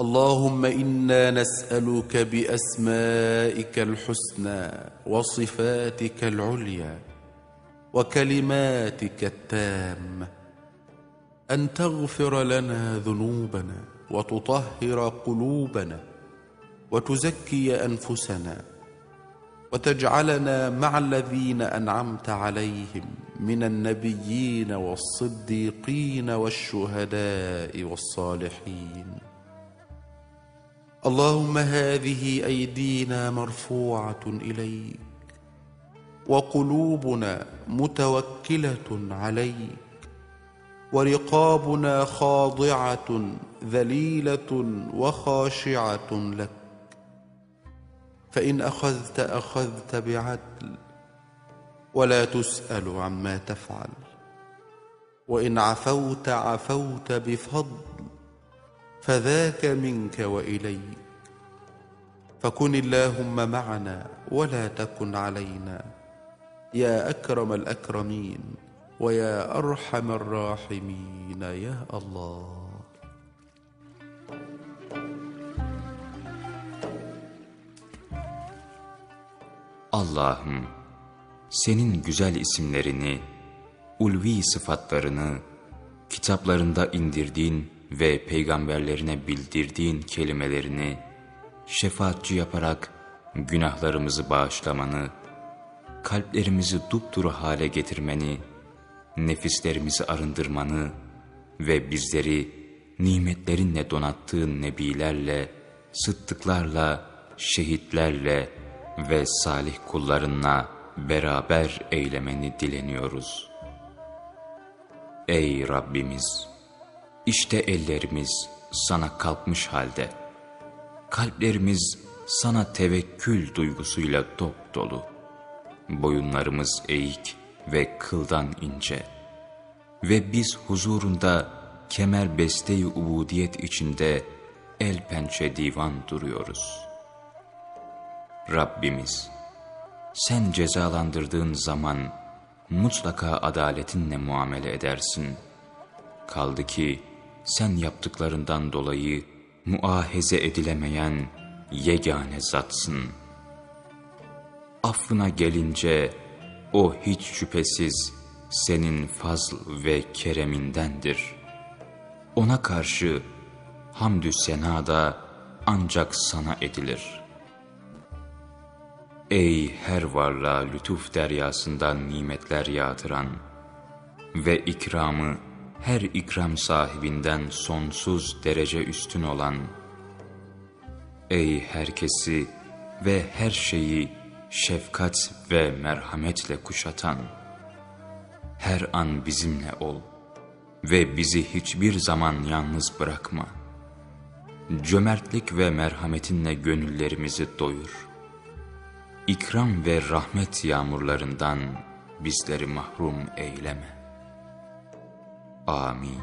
اللهم إنا نسألك بأسمائك الحسنى وصفاتك العليا وكلماتك التامة أن تغفر لنا ذنوبنا وتطهر قلوبنا وتزكي أنفسنا وتجعلنا مع الذين أنعمت عليهم من النبيين والصديقين والشهداء والصالحين. اللهم هذه أيدينا مرفوعة إليك وقلوبنا متوكلة عليك ورقابنا خاضعة ذليلة وخاشعة لك فإن أخذت أخذت بعدل ولا تسأل عما تفعل وإن عفوت عفوت بفضل فذاك منك واليك فكن اللهم معنا ولا تكن علينا. يا أكرم الأكرمين ويا أرحم الراحمين. يا الله. Allah'ım senin güzel isimlerini, ulvi sıfatlarını, kitaplarında indirdiğin ve peygamberlerine bildirdiğin kelimelerini şefaatçi yaparak günahlarımızı bağışlamanı, kalplerimizi dupduru hale getirmeni, nefislerimizi arındırmanı ve bizleri nimetlerinle donattığın nebilerle, sıddıklarla, şehitlerle ve salih kullarınla beraber eylemeni dileniyoruz. Ey Rabbimiz! İşte ellerimiz sana kalkmış halde. Kalplerimiz sana tevekkül duygusuyla dop dolu. Boyunlarımız eğik ve kıldan ince. Ve biz huzurunda kemer besteyi ubudiyet içinde el pençe divan duruyoruz. Rabbimiz, sen cezalandırdığın zaman mutlaka adaletinle muamele edersin. Kaldı ki sen yaptıklarından dolayı muahize edilemeyen yegane zatsın. Affına gelince o hiç şüphesiz senin fazl ve keremindendir. Ona karşı hamdü senada ancak sana edilir. Ey her varlığa lütuf deryasından nimetler yağdıran ve ikramı her ikram sahibinden sonsuz derece üstün olan, ey herkesi ve her şeyi şefkat ve merhametle kuşatan, her an bizimle ol ve bizi hiçbir zaman yalnız bırakma. Cömertlik ve merhametinle gönüllerimizi doyur. İkram ve rahmet yağmurlarından bizleri mahrum eyleme. Amin.